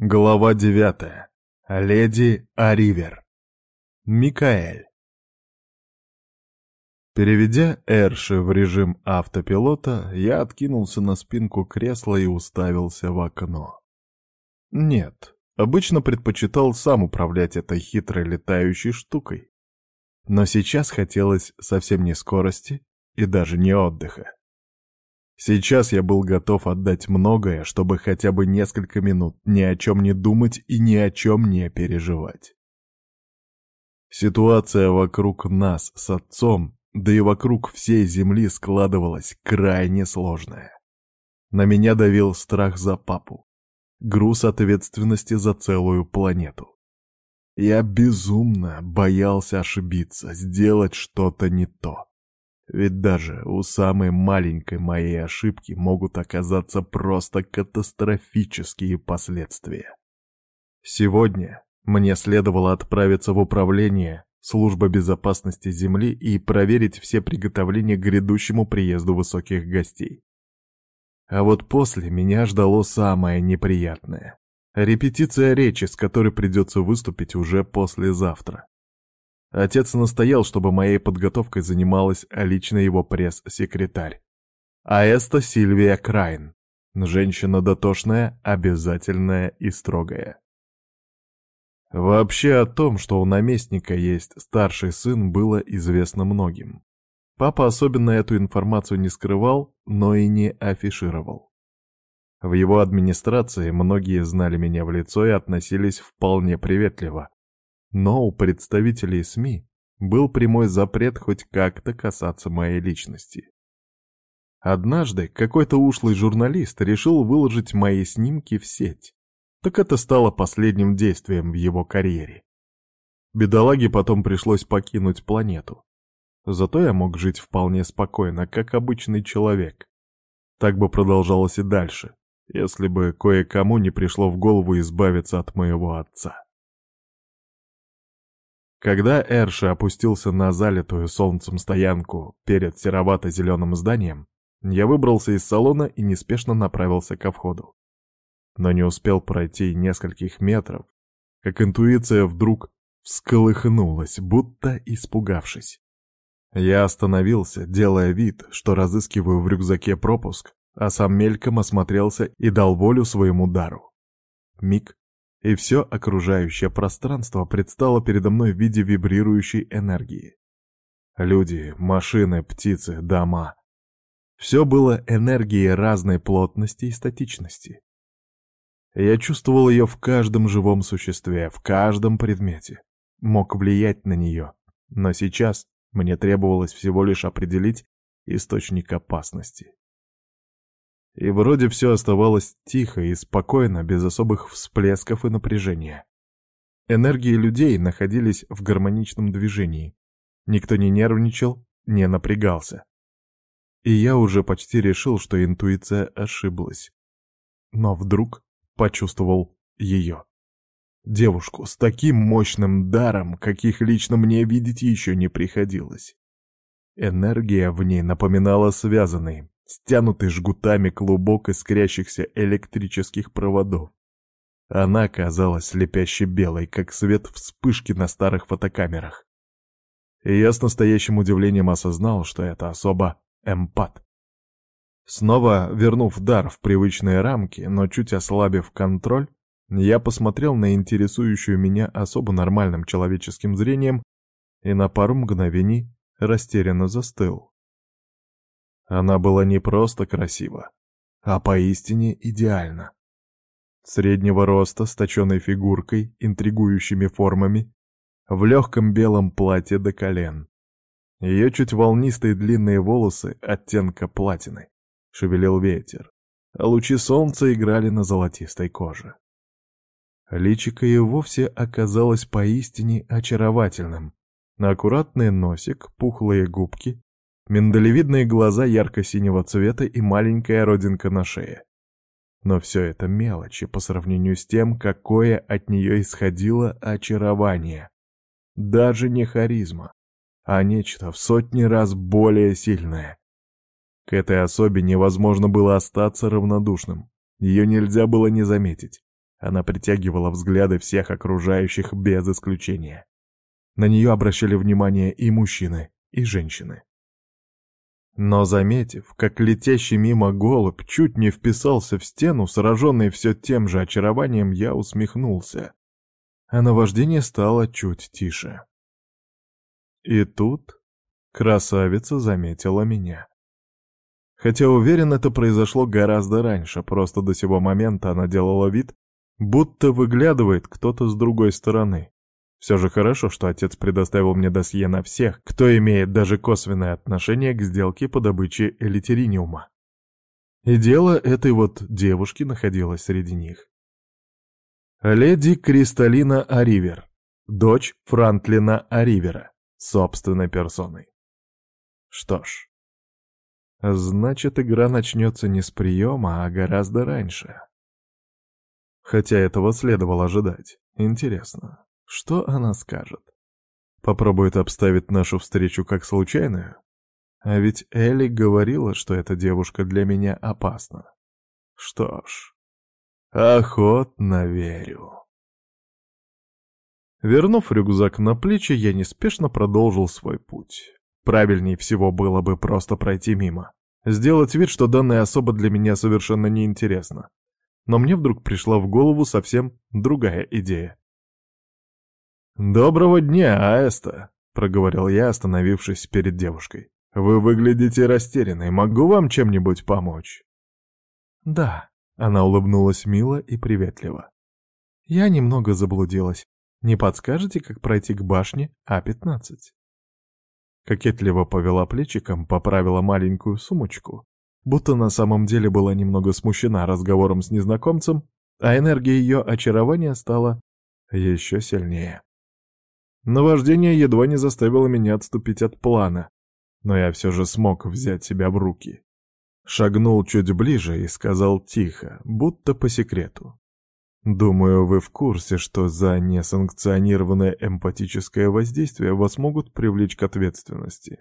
Глава девятая. Леди Аривер. Микаэль. Переведя Эрши в режим автопилота, я откинулся на спинку кресла и уставился в окно. Нет, обычно предпочитал сам управлять этой хитрой летающей штукой. Но сейчас хотелось совсем не скорости и даже не отдыха. Сейчас я был готов отдать многое, чтобы хотя бы несколько минут ни о чем не думать и ни о чем не переживать. Ситуация вокруг нас с отцом, да и вокруг всей Земли складывалась крайне сложная. На меня давил страх за папу, груз ответственности за целую планету. Я безумно боялся ошибиться, сделать что-то не то. Ведь даже у самой маленькой моей ошибки могут оказаться просто катастрофические последствия. Сегодня мне следовало отправиться в управление Службы безопасности Земли и проверить все приготовления к грядущему приезду высоких гостей. А вот после меня ждало самое неприятное. Репетиция речи, с которой придется выступить уже послезавтра. Отец настоял, чтобы моей подготовкой занималась лично его пресс-секретарь. Аэста Сильвия Крайн. Женщина дотошная, обязательная и строгая. Вообще о том, что у наместника есть старший сын, было известно многим. Папа особенно эту информацию не скрывал, но и не афишировал. В его администрации многие знали меня в лицо и относились вполне приветливо, но у представителей СМИ был прямой запрет хоть как-то касаться моей личности. Однажды какой-то ушлый журналист решил выложить мои снимки в сеть. Так это стало последним действием в его карьере. Бедолаге потом пришлось покинуть планету. Зато я мог жить вполне спокойно, как обычный человек. Так бы продолжалось и дальше, если бы кое-кому не пришло в голову избавиться от моего отца. Когда Эрши опустился на залитую солнцем стоянку перед серовато-зеленым зданием, я выбрался из салона и неспешно направился ко входу. Но не успел пройти нескольких метров, как интуиция вдруг всколыхнулась, будто испугавшись. Я остановился, делая вид, что разыскиваю в рюкзаке пропуск, а сам мельком осмотрелся и дал волю своему дару. Миг, и все окружающее пространство предстало передо мной в виде вибрирующей энергии. Люди, машины, птицы, дома. Все было энергией разной плотности и статичности. Я чувствовал ее в каждом живом существе, в каждом предмете. Мог влиять на нее, но сейчас мне требовалось всего лишь определить источник опасности. И вроде все оставалось тихо и спокойно, без особых всплесков и напряжения. Энергии людей находились в гармоничном движении. Никто не нервничал, не напрягался. И я уже почти решил, что интуиция ошиблась. Но вдруг почувствовал ее. Девушку с таким мощным даром, каких лично мне видеть еще не приходилось. Энергия в ней напоминала связанный, стянутый жгутами клубок искрящихся электрических проводов. Она казалась слепяще белой, как свет вспышки на старых фотокамерах. И я с настоящим удивлением осознал, что это особо эмпат. Снова вернув дар в привычные рамки, но чуть ослабив контроль, я посмотрел на интересующую меня особо нормальным человеческим зрением и на пару мгновений растерянно застыл. Она была не просто красива, а поистине идеальна. Среднего роста, с точенной фигуркой, интригующими формами, в легком белом платье до колен. Ее чуть волнистые длинные волосы оттенка платины. Шевелил ветер, а лучи солнца играли на золотистой коже. Личико и вовсе оказалось поистине очаровательным. Аккуратный носик, пухлые губки, миндалевидные глаза ярко-синего цвета и маленькая родинка на шее. Но все это мелочи по сравнению с тем, какое от нее исходило очарование. Даже не харизма, а нечто в сотни раз более сильное. К этой особе невозможно было остаться равнодушным. Ее нельзя было не заметить. Она притягивала взгляды всех окружающих без исключения. На нее обращали внимание и мужчины, и женщины. Но заметив, как летящий мимо голубь чуть не вписался в стену, сраженный все тем же очарованием, я усмехнулся. А наваждение стало чуть тише. И тут красавица заметила меня. Хотя уверен, это произошло гораздо раньше, просто до сего момента она делала вид, будто выглядывает кто-то с другой стороны. Все же хорошо, что отец предоставил мне досье на всех, кто имеет даже косвенное отношение к сделке по добыче элитериниума. И дело этой вот девушки находилось среди них. Леди Кристалина Аривер, дочь Франклина Аривера, собственной персоной. Что ж, значит, игра начнется не с приема, а гораздо раньше. Хотя этого следовало ожидать. Интересно, что она скажет? Попробует обставить нашу встречу как случайную? А ведь Элли говорила, что эта девушка для меня опасна. Что ж, охотно верю. Вернув рюкзак на плечи, я неспешно продолжил свой путь. Правильнее всего было бы просто пройти мимо. Сделать вид, что данная особа для меня совершенно неинтересна. Но мне вдруг пришла в голову совсем другая идея. «Доброго дня, Аэста», — проговорил я, остановившись перед девушкой. «Вы выглядите растерянной. Могу вам чем-нибудь помочь?» «Да», — она улыбнулась мило и приветливо. «Я немного заблудилась. Не подскажете, как пройти к башне А-15?» Кокетливо повела плечиком, поправила маленькую сумочку, будто на самом деле была немного смущена разговором с незнакомцем, а энергия ее очарования стала еще сильнее. Наваждение едва не заставило меня отступить от плана, но я все же смог взять себя в руки. Шагнул чуть ближе и сказал тихо, будто по секрету. «Думаю, вы в курсе, что за несанкционированное эмпатическое воздействие вас могут привлечь к ответственности.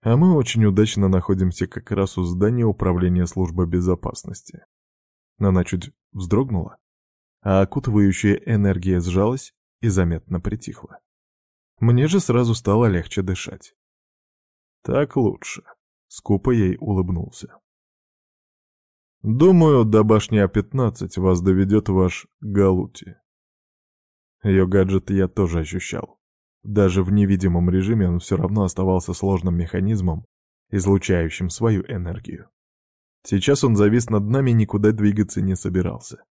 А мы очень удачно находимся как раз у здания Управления службы безопасности». Она чуть вздрогнула, а окутывающая энергия сжалась и заметно притихла. Мне же сразу стало легче дышать. «Так лучше», — скупо ей улыбнулся. «Думаю, до башни А-15 вас доведет ваш Галути». Ее гаджет я тоже ощущал. Даже в невидимом режиме он все равно оставался сложным механизмом, излучающим свою энергию. Сейчас он завис над нами и никуда двигаться не собирался.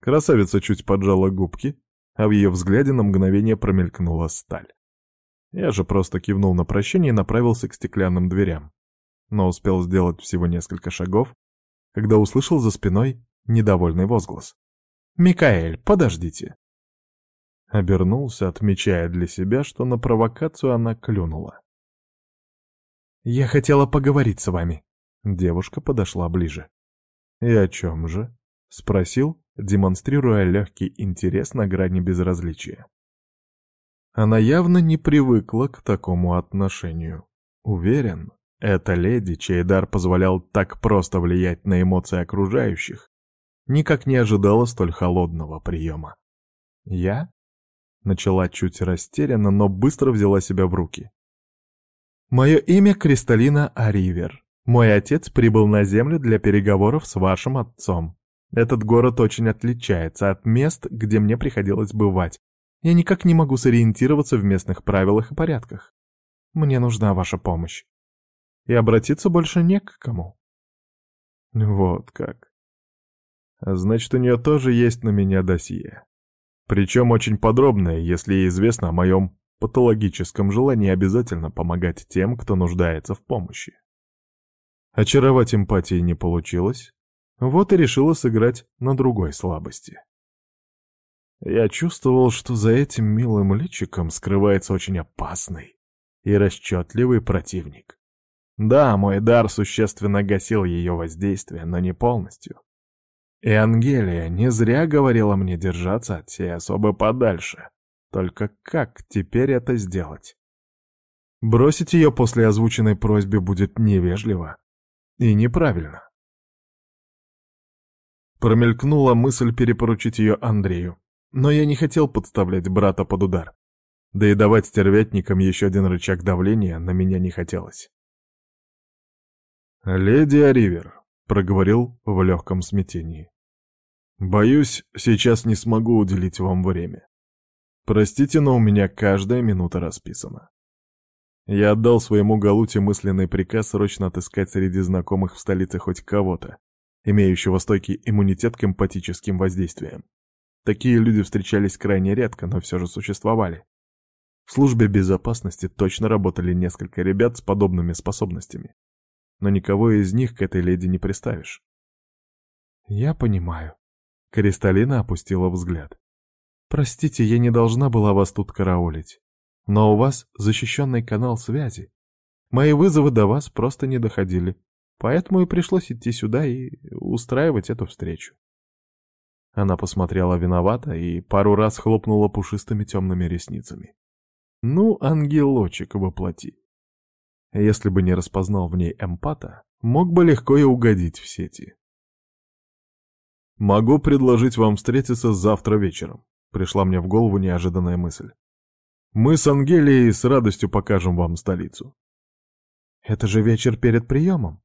Красавица чуть поджала губки, а в ее взгляде на мгновение промелькнула сталь. Я же просто кивнул на прощение и направился к стеклянным дверям, но успел сделать всего несколько шагов, когда услышал за спиной недовольный возглас. «Микаэль, подождите!» Обернулся, отмечая для себя, что на провокацию она клюнула. «Я хотела поговорить с вами». Девушка подошла ближе. «И о чем же?» — спросил, демонстрируя легкий интерес на грани безразличия. Она явно не привыкла к такому отношению. Уверен, эта леди, чей дар позволял так просто влиять на эмоции окружающих, никак не ожидала столь холодного приема. «Я?» — начала чуть растерянно, но быстро взяла себя в руки. «Мое имя Кристалина Аривер. Мой отец прибыл на Землю для переговоров с вашим отцом. Этот город очень отличается от мест, где мне приходилось бывать. Я никак не могу сориентироваться в местных правилах и порядках. Мне нужна ваша помощь. И обратиться больше не к кому. Вот как. Значит, у нее тоже есть на меня досье. Причем очень подробное, если ей известно о моем патологическом желании обязательно помогать тем, кто нуждается в помощи. Очаровать эмпатией не получилось, вот и решила сыграть на другой слабости. Я чувствовал, что за этим милым личиком скрывается очень опасный и расчетливый противник. Да, мой дар существенно гасил ее воздействие, но не полностью. И Ангелия не зря говорила мне держаться от всей особы подальше. Только как теперь это сделать? Бросить ее после озвученной просьбы будет невежливо и неправильно. Промелькнула мысль перепоручить ее Андрею. Но я не хотел подставлять брата под удар. Да и давать стервятникам еще один рычаг давления на меня не хотелось. «Леди Аривер», — проговорил в легком смятении. «Боюсь, сейчас не смогу уделить вам время. Простите, но у меня каждая минута расписана. Я отдал своему Галуте мысленный приказ срочно отыскать среди знакомых в столице хоть кого-то, имеющего стойкий иммунитет к эмпатическим воздействиям. Такие люди встречались крайне редко, но все же существовали. В службе безопасности точно работали несколько ребят с подобными способностями. Но никого из них к этой леди не приставишь. «Я понимаю». Кристалина опустила взгляд. «Простите, я не должна была вас тут караулить. Но у вас защищенный канал связи. Мои вызовы до вас просто не доходили. Поэтому и пришлось идти сюда и устраивать эту встречу. Она посмотрела виновато и пару раз хлопнула пушистыми темными ресницами. Ну, ангелочек воплоти. Если бы не распознал в ней эмпата, мог бы легко и угодить в сети. «Могу предложить вам встретиться завтра вечером», — пришла мне в голову неожиданная мысль. «Мы с Ангелией с радостью покажем вам столицу». «Это же вечер перед приемом»,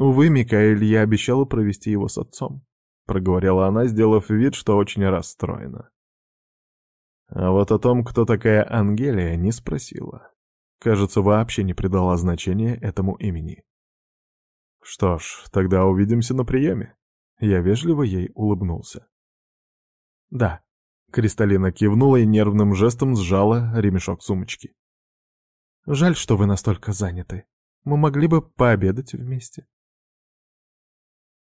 «Увы, Микаэль, я обещала провести его с отцом», — проговорила она, сделав вид, что очень расстроена. А вот о том, кто такая Ангелия, не спросила. Кажется, вообще не придала значения этому имени. «Что ж, тогда увидимся на приеме». Я вежливо ей улыбнулся. «Да», — Кристалина кивнула и нервным жестом сжала ремешок сумочки. «Жаль, что вы настолько заняты. Мы могли бы пообедать вместе».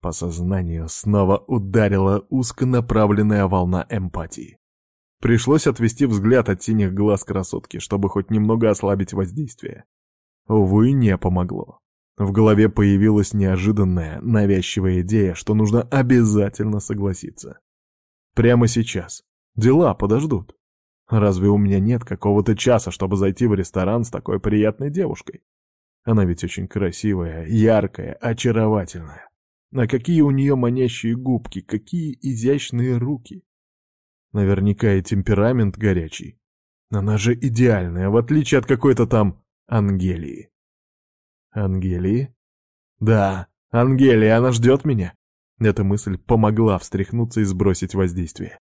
По сознанию снова ударила узконаправленная волна эмпатии. Пришлось отвести взгляд от синих глаз красотки, чтобы хоть немного ослабить воздействие. Увы, не помогло. В голове появилась неожиданная, навязчивая идея, что нужно обязательно согласиться. Прямо сейчас. Дела подождут. Разве у меня нет какого-то часа, чтобы зайти в ресторан с такой приятной девушкой? Она ведь очень красивая, яркая, очаровательная. А какие у нее манящие губки, какие изящные руки. Наверняка и темперамент горячий. Она же идеальная, в отличие от какой-то там Ангелии. Ангелии? Да, Ангелия, она ждет меня. Эта мысль помогла встряхнуться и сбросить воздействие.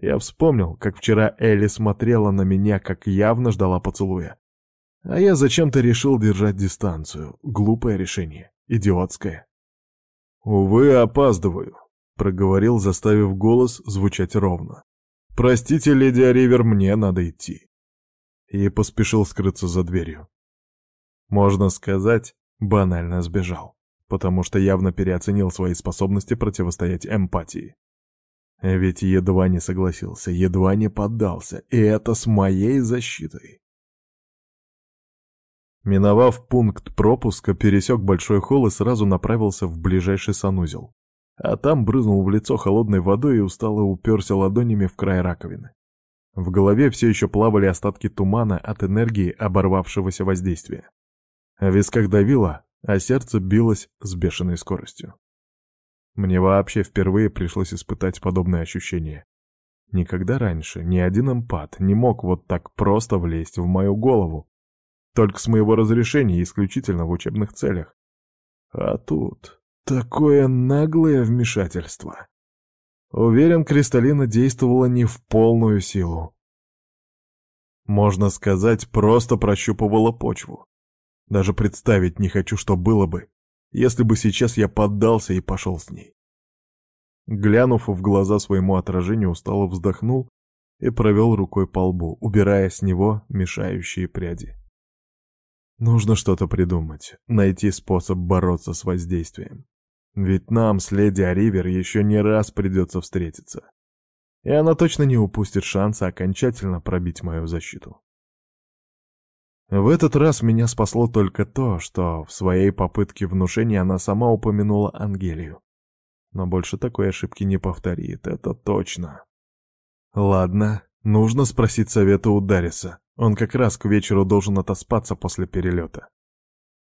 Я вспомнил, как вчера Элли смотрела на меня, как явно ждала поцелуя. А я зачем-то решил держать дистанцию. Глупое решение. Идиотское. «Увы, опаздываю», — проговорил, заставив голос звучать ровно. «Простите, леди Аривер, мне надо идти». И поспешил скрыться за дверью. Можно сказать, банально сбежал, потому что явно переоценил свои способности противостоять эмпатии. Ведь едва не согласился, едва не поддался, и это с моей защитой. Миновав пункт пропуска, пересек большой холл и сразу направился в ближайший санузел. А там брызнул в лицо холодной водой и устало уперся ладонями в край раковины. В голове все еще плавали остатки тумана от энергии оборвавшегося воздействия. В висках давило, а сердце билось с бешеной скоростью. Мне вообще впервые пришлось испытать подобное ощущение. Никогда раньше ни один эмпат не мог вот так просто влезть в мою голову, только с моего разрешения, исключительно в учебных целях. А тут такое наглое вмешательство. Уверен, Кристаллина действовала не в полную силу. Можно сказать, просто прощупывала почву. Даже представить не хочу, что было бы, если бы сейчас я поддался и пошел с ней. Глянув в глаза своему отражению, устало вздохнул и провел рукой по лбу, убирая с него мешающие пряди. Нужно что-то придумать, найти способ бороться с воздействием. Ведь нам с леди Аривер еще не раз придется встретиться. И она точно не упустит шанса окончательно пробить мою защиту. В этот раз меня спасло только то, что в своей попытке внушения она сама упомянула Ангелию. Но больше такой ошибки не повторит, это точно. Ладно, нужно спросить совета у Дариса. Он как раз к вечеру должен отоспаться после перелета.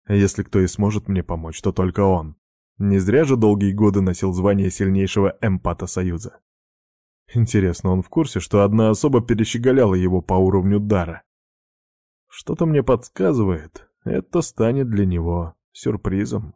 Если кто и сможет мне помочь, то только он. Не зря же долгие годы носил звание сильнейшего эмпата Союза. Интересно, он в курсе, что одна особа перещеголяла его по уровню дара? Что-то мне подсказывает, это станет для него сюрпризом.